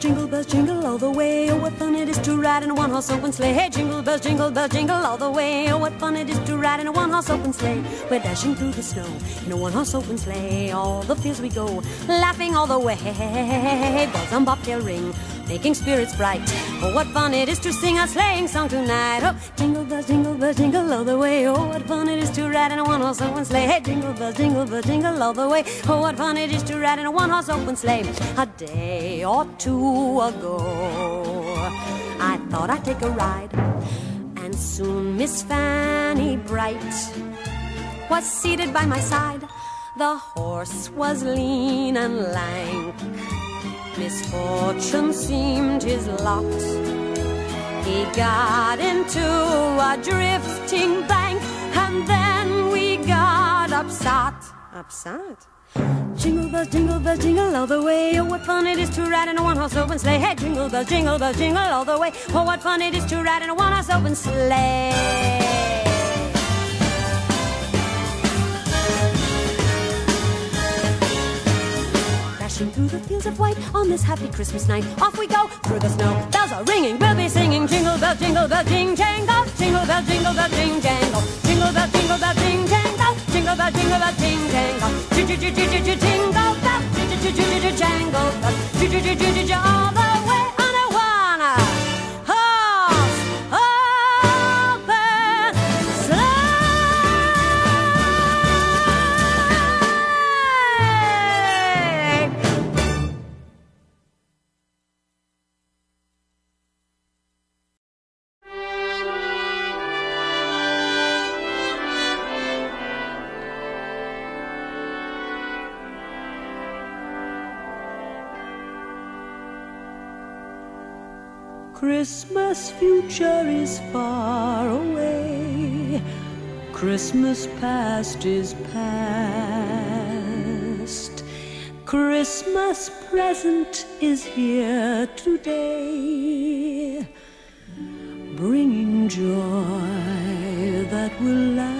jingle bells, jingle all the way. Oh, what fun it is to ride in a one-horse open sleigh. Hey, jingle bells, jingle bells, jingle all the way. Oh, what fun it is to ride in a one-horse open sleigh. We're dashing through the snow in a one-horse open sleigh. All the fields we go, laughing all the way. Bells on bobtail ring, making spirits bright. Oh, what fun it is to sing a sleighing song tonight. Oh, jingle bells, jingle bells, jingle all the way. Oh, what fun it is to ride in a one-horse open sleigh. Hey, jingle bells, jingle bells, jingle all the way. Oh, what fun it is to ride in a one-horse open sleigh. A day or two ago, thought I'd take a ride. And soon Miss Fanny Bright was seated by my side. The horse was lean and lank. Misfortune seemed his lot. He got into a drifting bank, and then we got upset. Upset? Jingle bells, jingle bells, jingle all the way. Oh, what fun it is to ride in a one-horse open sleigh. Hey, jingle bells, jingle bells, jingle all the way. Oh, what fun it is to ride in a one-horse open sleigh. Through the fields of white on this happy Christmas night. Off we go through the snow. Bells are ringing, we'll be singing. Jingle bell, jingle bell, jing jangle. Jingle bell, jingle bell, jing jangle. Jingle bell, jingle bell, jing jangle. Jingle bell, jingle bell, jing jangle. Jingle bell, jangle bell. All the Christmas future is far away. Christmas past is past. Christmas present is here today, bringing joy that will last.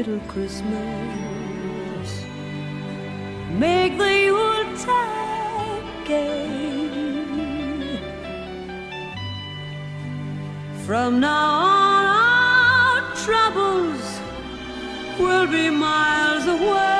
little Christmas. Make the Yuletide gay. From now on, our troubles will be miles away.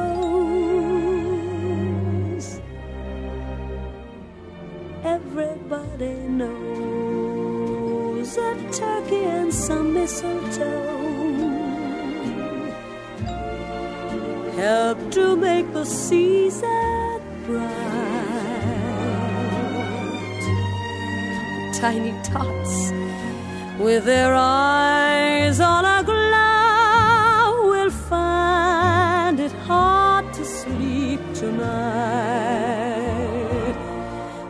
Tiny tots with their eyes on a glow will find it hard to sleep tonight.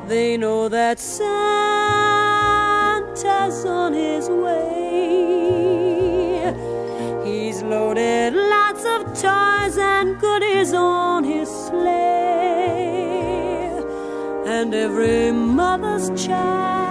They know that Santa's on his way. He's loaded lots of toys and goodies on his sleigh. And every mother's child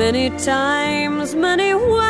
many times, many ways,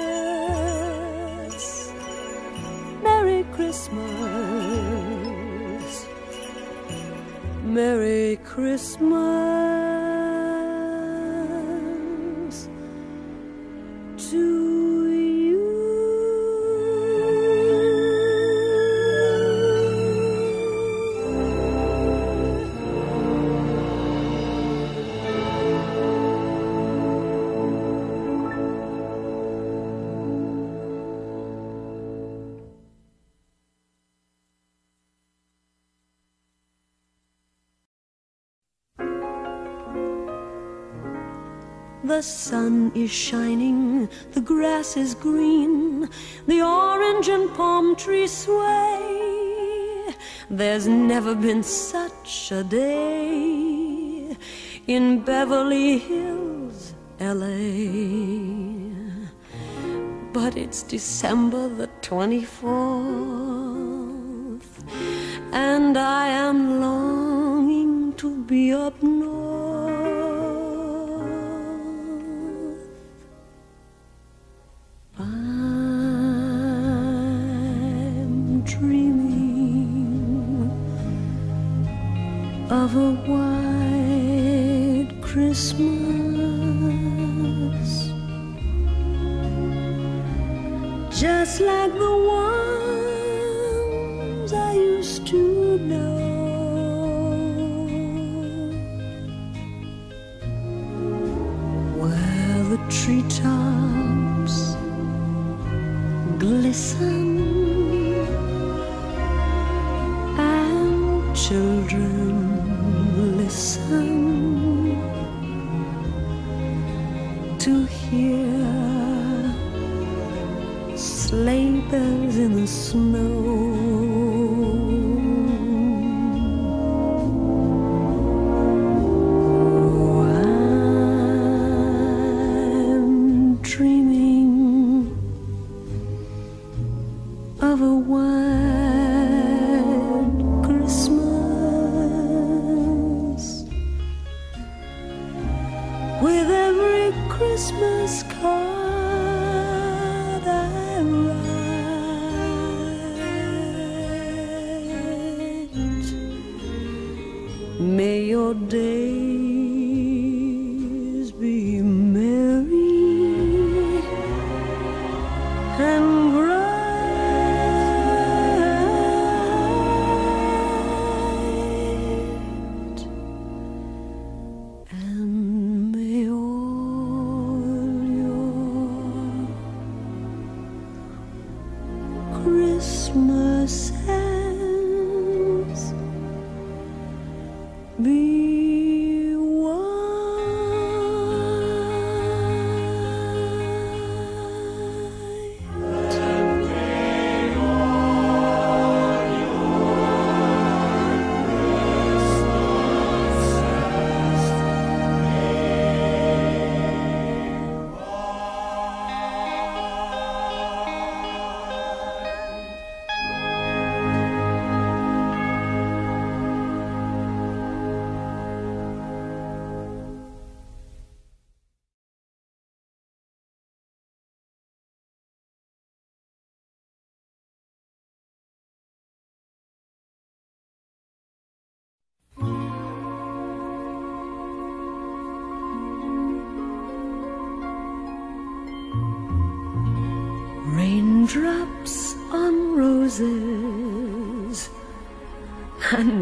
Christmas, Merry Christmas, Merry Christmas The sun is shining, the grass is green, the orange and palm trees sway. There's never been such a day in Beverly Hills, LA. But it's December the 24th, and I am longing to be up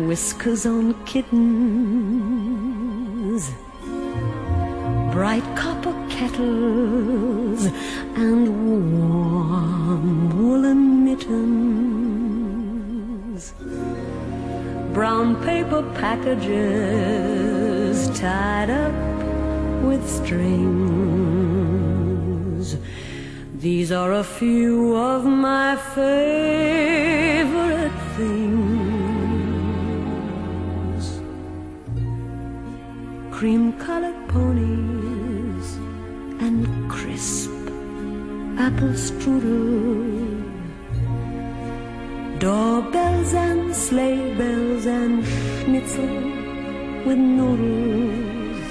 whiskers on kittens, bright copper kettles and warm woolen mittens, brown paper packages tied up with strings. These are a few of my favorite things. Apple strudel. Doorbells and sleigh bells and schnitzel with noodles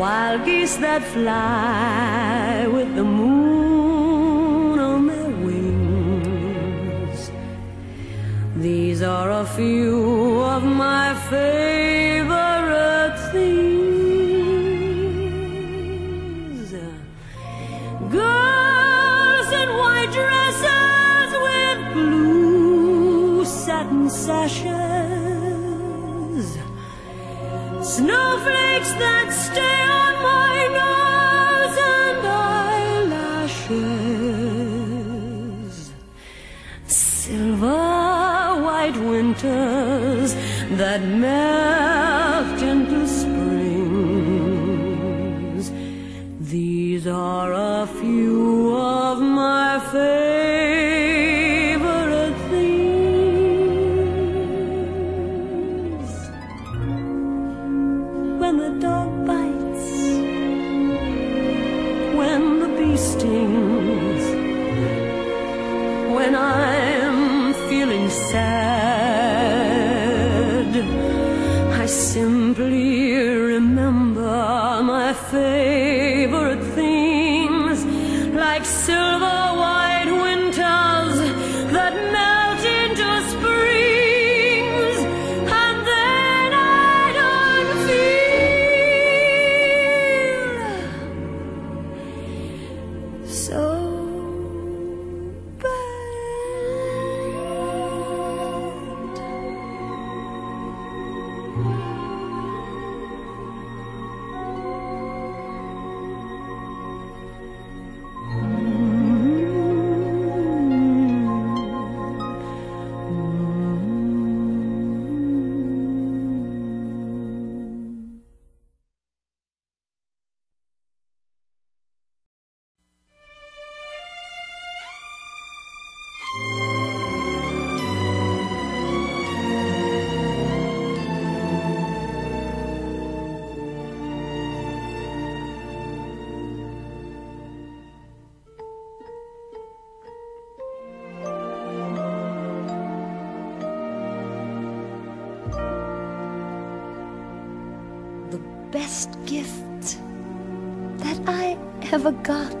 wild geese that fly with the moon on their wings. These are a few of my favorite satin sashes. Snowflakes that stay on my nose and eyelashes. Silver white winters that melt that I ever got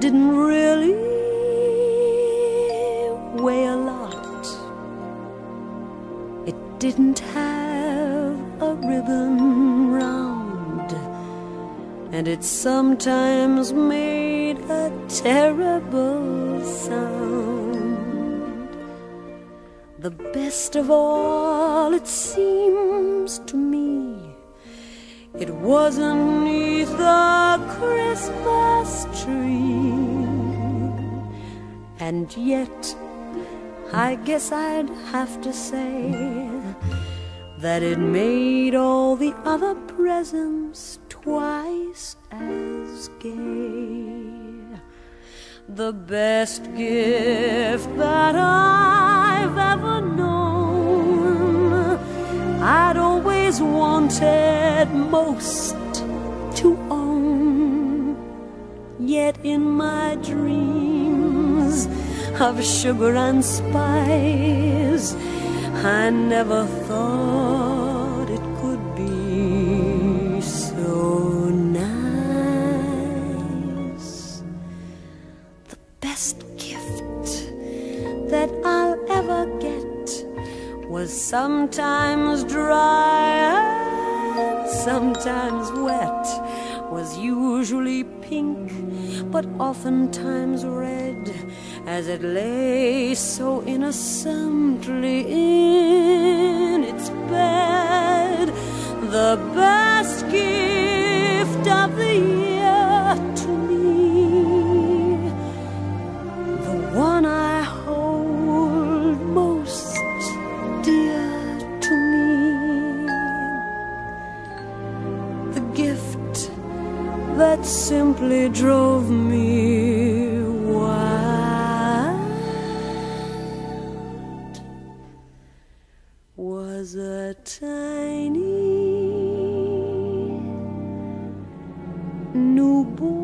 didn't really weigh a lot. It didn't have a ribbon round, and it sometimes made a terrible sound. The best of all, it seems to me, it wasn't neath the Christmas tree. And yet, I guess I'd have to say that it made all the other presents twice as gay. The best gift that I've ever known, I'd always wanted most to own. Yet in my dreams, of sugar and spice. I never thought sometimes dry and sometimes wet, was usually pink, but oftentimes red as it lay so innocently in its bed. The best simply drove me wild. Was a tiny newborn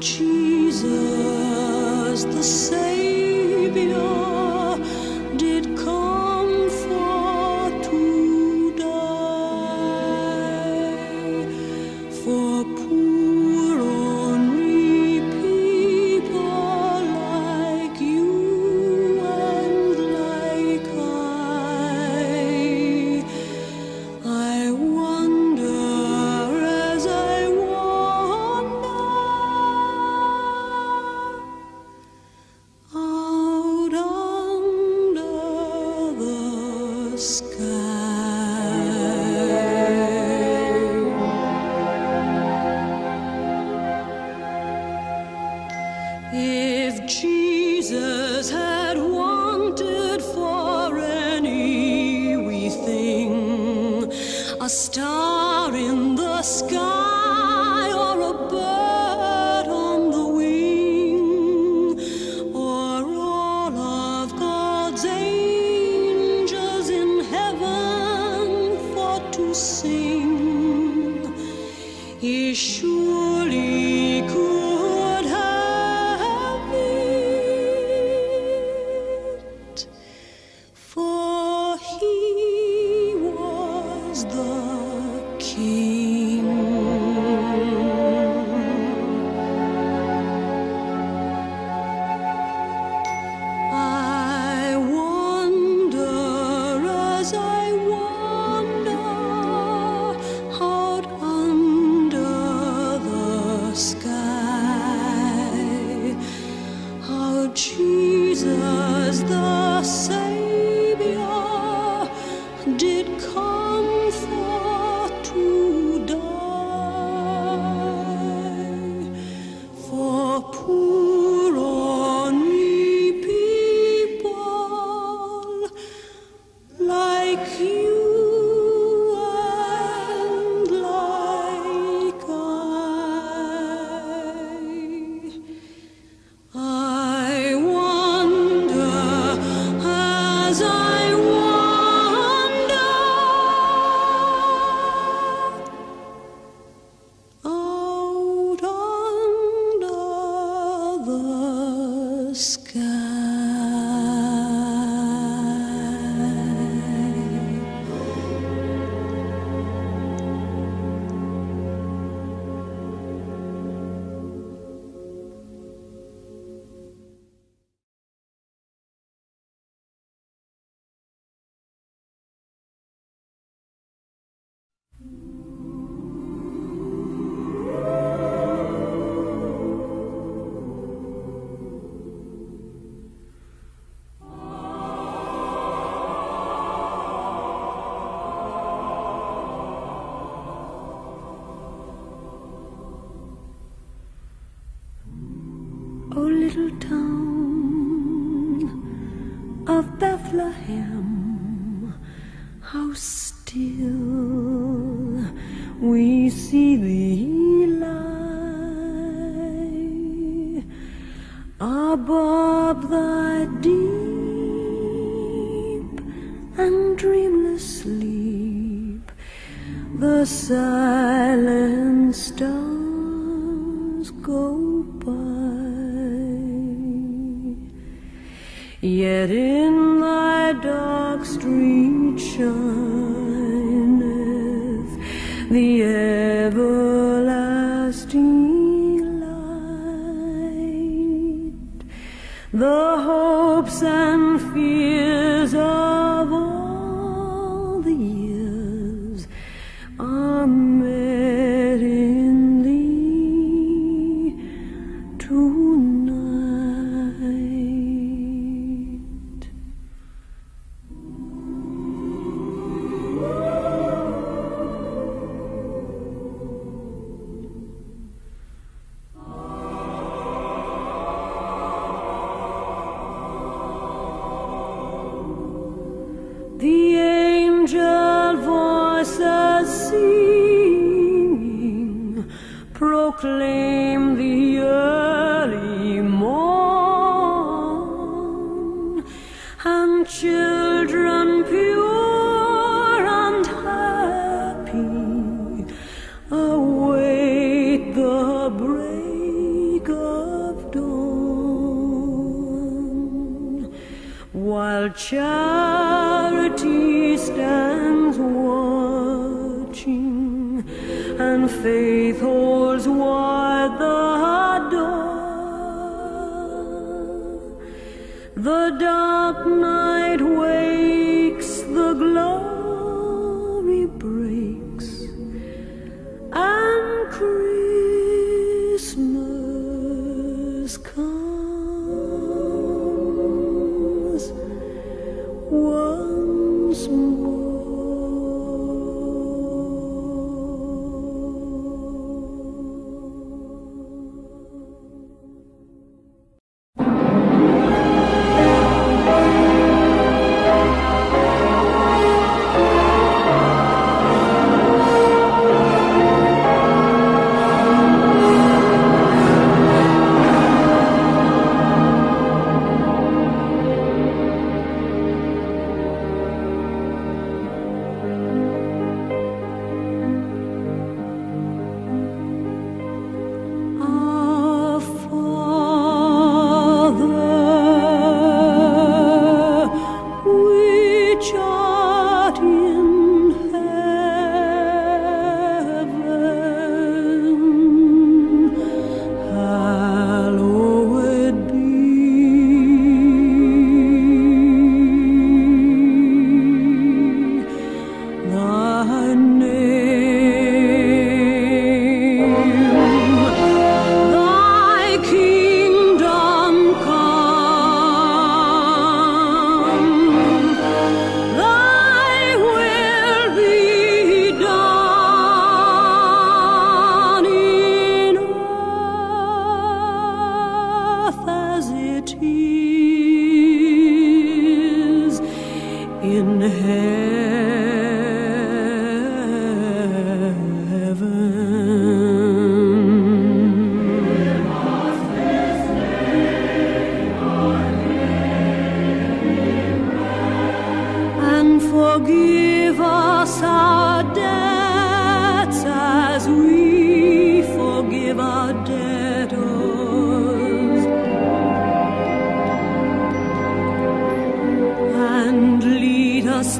Jesus the Savior. 小 O oh, little town of Bethlehem, how still we see thee lie above thy deep and dreamless sleep, the silent stars. Yet in thy dark street shineth the everlasting light. The hopes and fears of all the years are met in thee. Too. The dark night wakes the glow.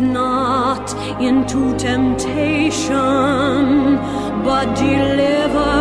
not into temptation, but deliver